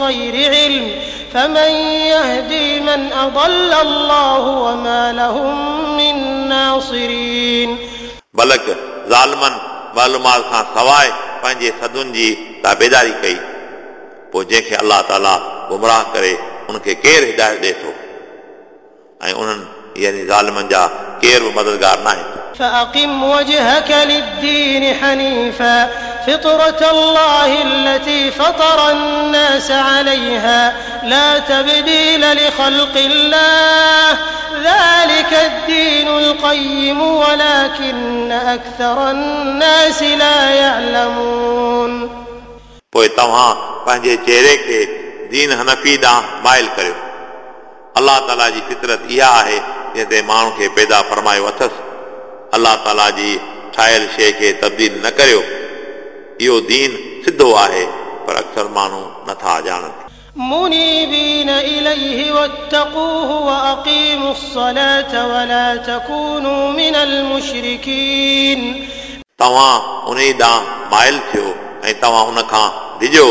بغير علم فمن يهدي من أضل الله وما لهم من ناصرين बलक ज़ालमनि मालूमात खां सवाइ पंहिंजे सदुनि जी ताबेदारी कई पोइ जंहिंखे अलाह ताला गुमराह करे उनखे केरु हिदायत ॾिए थो ऐं उन्हनि यानी ज़ालमनि जा केरु बि मददगार न आहिनि فأقم وجهك للدين حنيفا فطرة الله التي فطر الناس عليها لا تبديل لخلق الله ذلك الدين القيم ولكن أكثر الناس لا يعلمون पोइ तव्हां पंहिंजे चहिरे खे दीन हनफ़ी ॾांहुं माइल करियो अलाह ताला जी फितरत इहा आहे जंहिं ते माण्हू खे पैदा फरमायो अथसि अलाह ताला जी ठाहियल शइ खे तब्दील न करियो इहो दीन सिधो आहे पर अक्सर माण्हू नथा ॼाणनि منيبين إليه واتقوه وأقيموا الصلاة ولا تكونوا من المشركين तव्हां उन ॾांहुं माइल थियो ऐं तव्हां उन खां डिॼो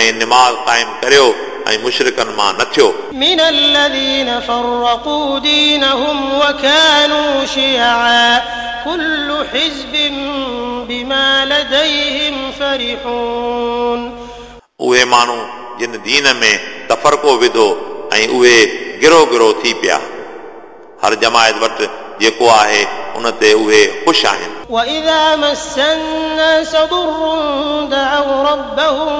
ऐं निमाज़ क़ाइमु करियो ऐं मुशरिकनि मां न थियो من الذين فرقوا دينهم وكانوا شيعا كل حزب بما لديهم فرحون उहे माण्हू जिन दीन में तफ़रको विधो ऐं उहे गिरो गिरो थी पिया हर जमायत वटि जेको आहे उन ते उहे ख़ुशि आहिनि وإذا مس الناس ضر دعوا ربهم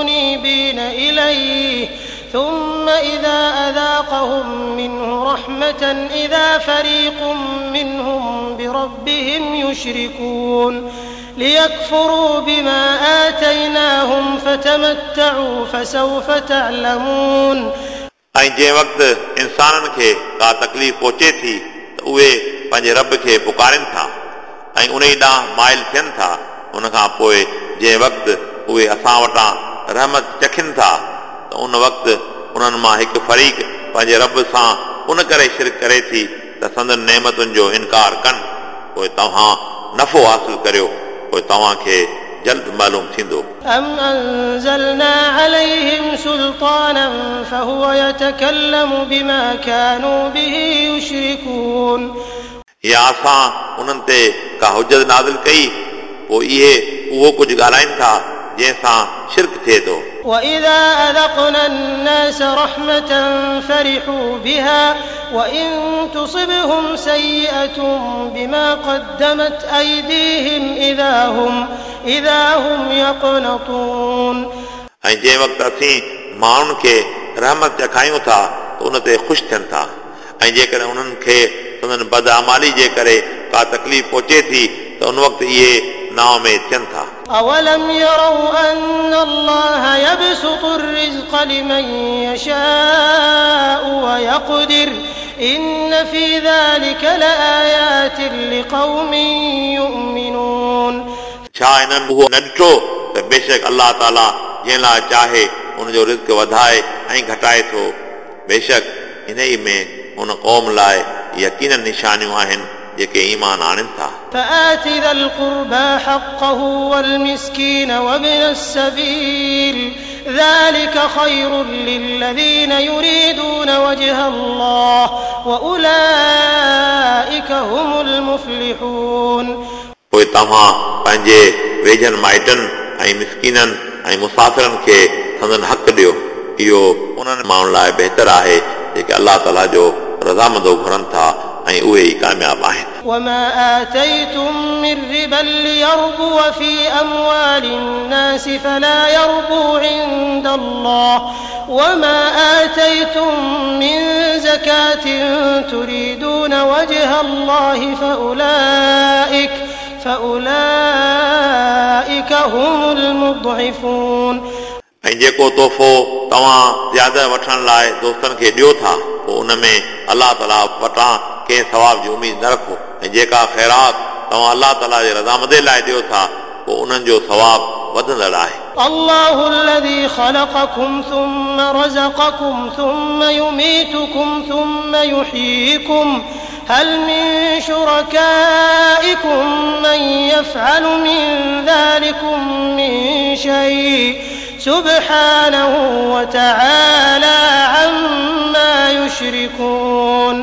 منيبين إليه ثم إذا أذاقهم منه رحمة إذا فريق منهم بربهم يشركون ليكفروا بما آتيناهم فتمتعوا فسوف تعلمون ऐं जंहिं वक़्तु इंसाननि खे का तकलीफ़ पहुचे थी त उहे पंहिंजे रब खे पुकारनि था ऐं उन ई ॾांहुं माइल थियनि था उन खां पोइ जंहिं वक़्तु उहे असां वटां रहमत चखनि था त उन वक़्तु उन्हनि मां हिकु फरीक़ पंहिंजे रब सां उन करे शिरक करे थी त संदन नेमतुनि जो इनकार कनि पोइ तव्हां नफ़ो हासिल करियो पोइ तव्हांखे जल्द मालूम थींदो أم أنزلنا عليهم سلطانا فهو يتكلم بما كانوا به يشركون या असां उन्हनि ते का हुजत नाज़िल कई पोइ इहे उहो कुझु ॻाल्हाइनि था जंहिंसां शिरक थिए थो وإذا أذقنا الناس رحمة فرحوا بها وإن تصبهم سيئة بما قدمت أيديهم إذا هم إذا هم يقنطون ऐं जंहिं वक़्तु असीं माण्हुनि खे रहमत चखायूं था त उन ते ख़ुशि थियनि था ऐं जेकॾहिं उन्हनि खे उन्हनि बदअमाली जे करे का तकलीफ़ पहुचे थी त उन वक़्तु इहे नाव में थियनि था أولم يروا أن الله يبسط الرزق لمن يشاء ويقدر إن في ذلك لآيات لقوم يؤمنون छा इन्हनि उहो न ॾिठो त बेशक अलाह ताला जंहिं लाइ चाहे उनजो रिस्क वधाए ऐं घटाए थो बेशक इन ई में उन क़ौम लाइ यकीन निशानियूं आहिनि जेके ईमान आणनि था فآت ذا القربى حقه والمسكين وابن السبيل ذلك خير للذين يريدون وجه الله وأولئك هم المفلحون पोइ तव्हां पंहिंजे वेझनि माइटनि ऐं मिसकीननि ऐं मुसाफ़िरनि खे संदन हक़ ॾियो इहो उन्हनि माण्हुनि लाइ बहितर आहे जेके अलाह ताला जो रज़ामंदो घुरनि था ऐं उहे ई कामयाबु आहिनि وما آتيتم من ربا ليربو في أموال الناس فلا يربو عند الله وما آتيتم من زكاة تريدون وجه الله فأولئك فأولئك هم المضعفون ऐं जेको तोहफ़ो तव्हां ज्यादा वठण लाइ दोस्तनि खे ॾियो था पोइ उन में अलाह ताला वटां कंहिं सवाब जी उमेद न रखो ऐं जेका ख़ैरात तव्हां अलाह ताला जे रज़ामदे लाइ ॾियो था पोइ उन्हनि जो सवाब वधंदड़ आहे الله الذي خلقكم ثم رزقكم ثم يميتكم ثم يحييكم هل من شركائكم من يفعل من ذلكم من شيء سبحانه وتعالى عما يشركون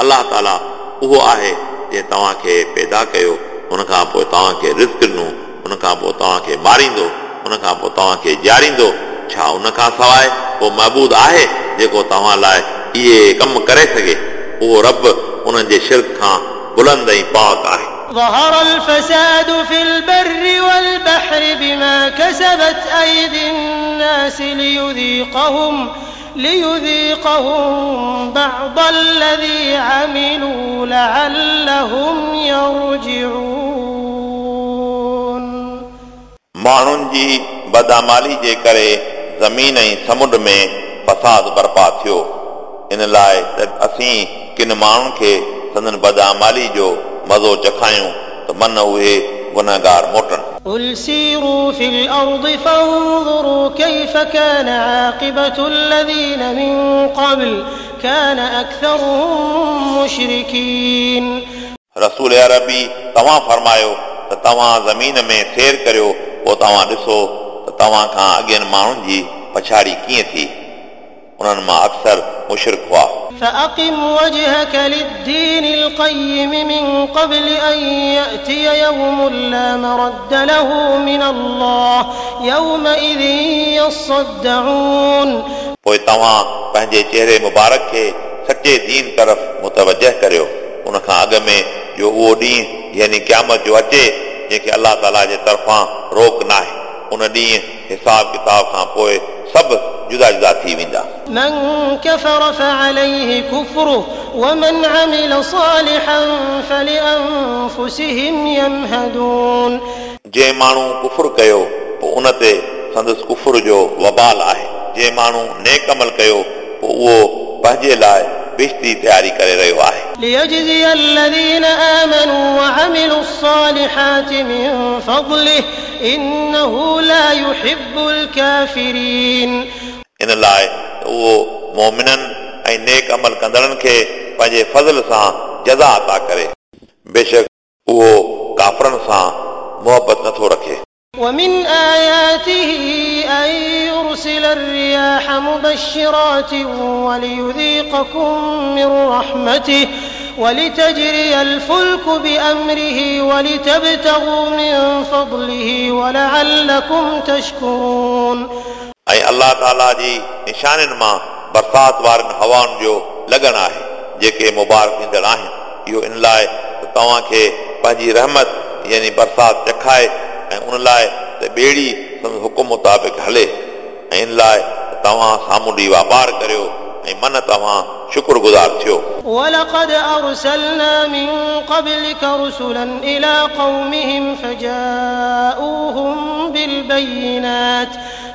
अलाह ताला उहो आहे जे तव्हांखे पैदा कयो हुन खां पोइ तव्हांखे रिस्क ॾिनो हुन खां पोइ तव्हांखे मारींदो हुन खां पोइ तव्हांखे ॼाणींदो छा हुन खां सवाइ को महबूद आहे जेको तव्हां लाइ इहे कमु करे सघे उहो रब उन्हनि जे शिरक खां बुलंद ऐं पाक आहे ظهر الفساد في البر والبحر بما كسبت أيدي الناس ليذيقهم ليذيقهم بعض الذي عملوا لعلهم يرجعون माण्हुनि जी बदामाली जे करे ज़मीन ऐं समुंड में फसाद बर्पा थियो इन लाइ त असीं किन माण्हुनि खे संदन बदामाली जो मज़ो चखायूं त मन उहे गुनहगार मोटनि قل سيروا في الأرض فانظروا كيف كان عاقبة الذين من قبل كان أكثرهم مشركين रसूल अरबी तव्हां फरमायो त तव्हां ज़मीन में सैर करियो पोइ तव्हां ॾिसो त तव्हां खां अॻियनि माण्हुनि जी पछाड़ी कीअं थी उन्हनि मां अक्सर मुशरक हुआ فأقم وجهك للدين القيم من قبل أن يأتي يوم لا مرد له من الله يومئذ يصدعون पोइ तव्हां पंहिंजे चहिरे मुबारक खे सचे दीन तरफ़ मुतवजह करियो उन खां अॻ में जो उहो ॾींहुं यानी क़यामत जो अचे जंहिंखे अलाह ताला जे तरफ़ां रोक न आहे उन ॾींहुं हिसाब किताब खां पोइ सभु जुदा जुदा थी वेंदा من كفر فعليه كفره ومن عمل صالحا فلأنفسهم يمهدون जंहिं माण्हू कुफुर कयो पोइ उन ते संदसि कुफुर जो वबाल आहे जंहिं माण्हू नेक अमल कयो पोइ उहो पंहिंजे लाइ बेश्ती तयारी करे रहियो आहे ليجزي الذين آمنوا وعملوا الصالحات من فضله إنه لا يحب الكافرين इन लाइ त उहो मोमिननि ऐं नेक अमल कंदड़नि खे पंहिंजे फज़ल सां जज़ा अता करे बेशक उहो काफ़रनि सां मुहबत नथो रखे ومن آياته أن يرسل الرياح مبشرات وليذيقكم من رحمته ولتجري الفلك بأمره ولتبتغوا من فضله ولعلكم تشكرون ऐं अलाह ताला जी निशानियुनि मां बरसाति वारनि हवाउनि जो लॻण आहे जेके मुबारक ॾींदड़ आहिनि इहो इन लाइ त तव्हांखे पंहिंजी रहमत यानी बरसाति चखाए ऐं उन लाइ त ॿेड़ी संदसि हुकुम मुताबिक़ हले ऐं इन लाइ त तव्हां सामुंडी वापारु करियो ऐं मन तव्हां शुक्रगुज़ार थियो ولقد أرسلنا من قبلك رسلا إلى قومهم فجاءوهم بالبينات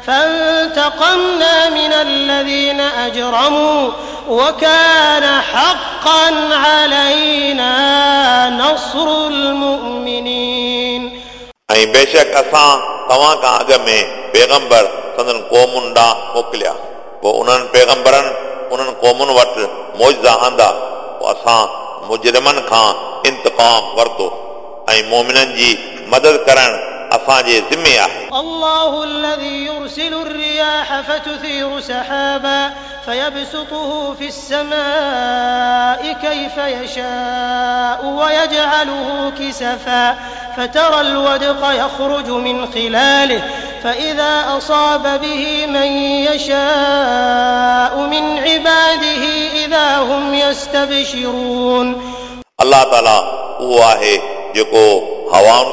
فانتقمنا من الذين أجرموا وكان حقا علينا نصر المؤمنين ۽ بيشڪ اسان توهان کان اڳ ۾ پيگمبر سندن قومن ڏانهن موڪليا. پوءِ انهن پيگمبرن انهن قومن وٽ موزا آندا پوءِ اسان مجرمن کان انتقام ورتو. ۽ مومنن جي مدد ڪرڻ اسانجي ذمه آهي الله الذي يرسل الرياح فتثير سحابا فيبسطه في السماء كيف يشاء ويجعله كسفا فترى الودق يخرج من خلاله فإذا أصاب به من يشاء من عباده إذا هم يستبشرون. الله تعالى هو آهي ہاؤں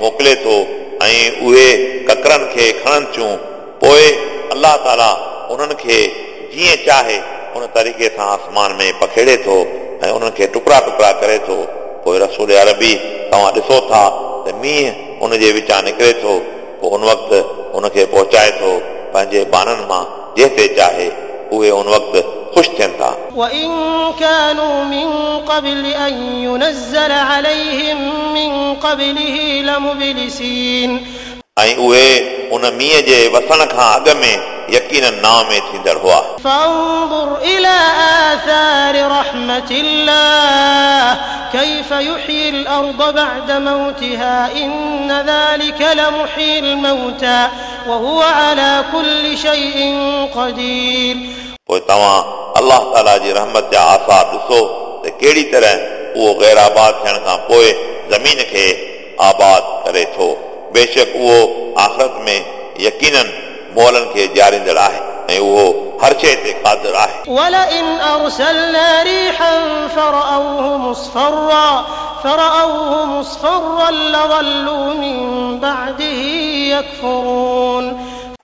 موکلے تو وہ ککرن کے کھن چلہ تعالیٰ ان چاہے ان طریقے سے آسمان میں پکھےڑے تو ان کے ٹکڑا ٹکڑا کرے تو رسول اربی تصویر میہ ان وچا نکرے تو ان وقت ان کے پہنچائے تو پانچ بانوں میں جس سے چاہے وہ انقت خوش تھا كانوا من قبل أن ينزل عليهم من قبله لمبلسين ऐं उहे उन मींहं जे वसण खां अॻु में यकीन नाव में थींदड़ हुआ فانظر إلى آثار رحمة الله كيف يحيي الأرض بعد موتها إن ذلك لمحيي الموتى وهو على كل شيء قدير पोइ तव्हां अलाह ताला जी रहमत जा आसार ॾिसो त कहिड़ी तरह उहो गैर आबाद थियण खां पोइ ज़मीन खे आबाद करे थो बेशक उहो आख़िरत में यकीननि मोलनि खे ॾियारींदड़ आहे ऐं उहो हर शइ ते क़ादिर आहे ولئن أرسلنا ريحا فرأوه مصفرا فرأوه مصفرا لظلوا من بعده يكفرون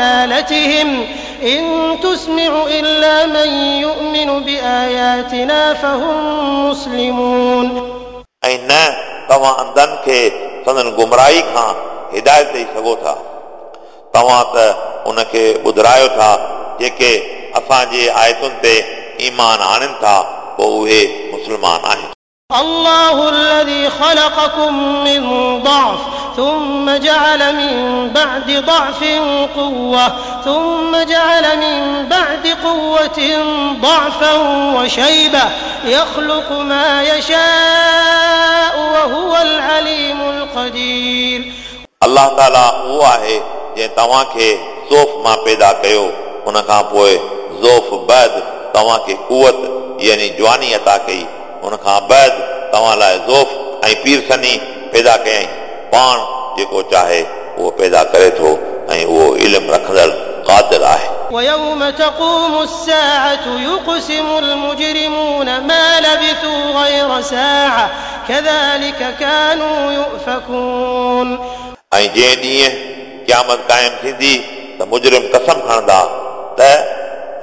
ضلالتهم إن تسمع إلا من يؤمن بآياتنا فهم مسلمون ऐं न तव्हां अंधनि खे संदन गुमराही खां हिदायत ॾेई सघो था तव्हां त उनखे ॿुधायो था जेके असांजे आयतुनि ते ईमान आणनि था पोइ उहे मुस्लमान आहिनि الله الذي خلقكم من ضعف ثم جعل من بعد ضعف قوة ثم جعل من بعد قوة ضعفا وشيبة يخلق ما يشاء وهو العليم القدير अलाह ताला उहो आहे जंहिं तव्हांखे ज़ोफ़ मां पैदा कयो उन खां पोइ ज़ोफ़ बैद तव्हांखे कुवत यानी जवानी अता कई उन खां बैद तव्हां लाइ ज़ोफ़ ऐं पीरसनी पैदा कयईं पाण जेको चाहे उहो पैदा करे थो ऐं उहो इल्मु रखंदड़ क़ादिर आहे ويوم تقوم الساعة يقسم المجرمون ما لبثوا غير ساعة كذلك كانوا يؤفكون ऐं जंहिं ॾींहुं क़यामत क़ाइमु थींदी त मुजरिम कसम खणंदा त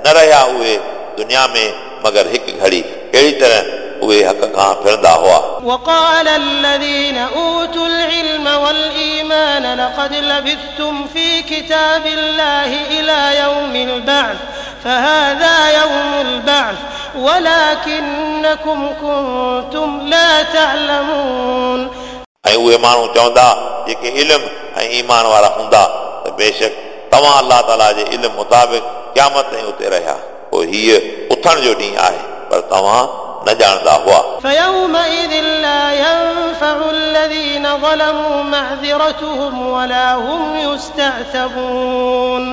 न रहिया उहे दुनिया में मगर हिकु घड़ी अहिड़ी तरह उहे हक़ खां फिरंदा हुआ وقال الذين أوتوا العلم والإيمان لقد لبثتم في كتاب الله إلى يوم البعث فهذا يوم البعث ولكنكم كنتم لا تعلمون ऐं उहे माण्हू चवंदा जेके इल्मु ऐं ईमान वारा हूंदा त बेशक तव्हां अलाह ताला जे इल्मु मुताबिक़ क़यामत ताईं उते रहिया पोइ हीअ उथण जो ॾींहुं आहे पर तव्हां न ॼाणंदा हुआ فيومئذ لا ينفع الذين ظلموا معذرتهم ولا هم يستعتبون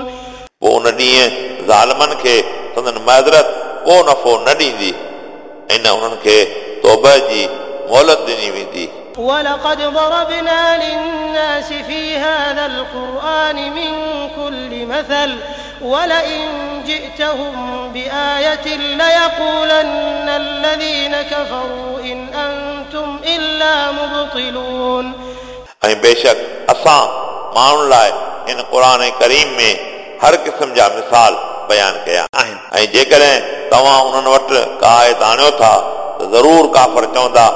पोइ उन ॾींहुं ज़ालमनि खे संदन माज़रत को नफ़ो न ॾींदी ऐं न उन्हनि खे तौबह जी मोहलत ॾिनी वेंदी ولقد ضربنا للناس في هذا القرآن من كل مثل ولئن جئتهم بآية ليقولن الذين كفروا إن أنتم إلا مبطلون ऐं बेशक असां माण्हुनि लाइ हिन क़ुर करीम में हर क़िस्म जा मिसाल बयानु कया आहिनि ऐं जेकॾहिं तव्हां उन्हनि वटि का आयत आणियो था त ज़रूरु काफ़र चवंदा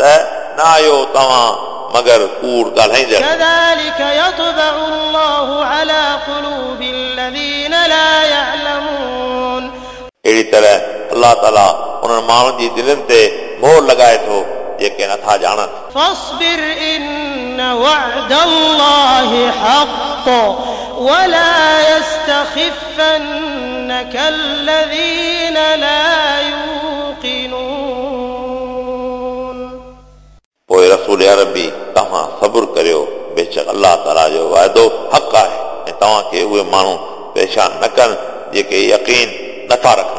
त न आयो तव्हां मगर कूड़ ॻाल्हाईंदड़ كذلك يطبع الله على قلوب الذين لا يعلمون अहिड़ी तरह अलाह ताला उन्हनि माण्हुनि जी दिलनि ते मोहर लॻाए थो जेके नथा ॼाणनि فاصبر إن وعد الله حق ولا يستخفنك الذين لا يوقنون پوءِ رسول عربي توهان صبر ڪريو. بيشڪ الله تالا جو واعدو حق آهي. ۽ توهان کي اهي ماڻهو پريشان نه ڪن جيڪي يقين نٿا رکن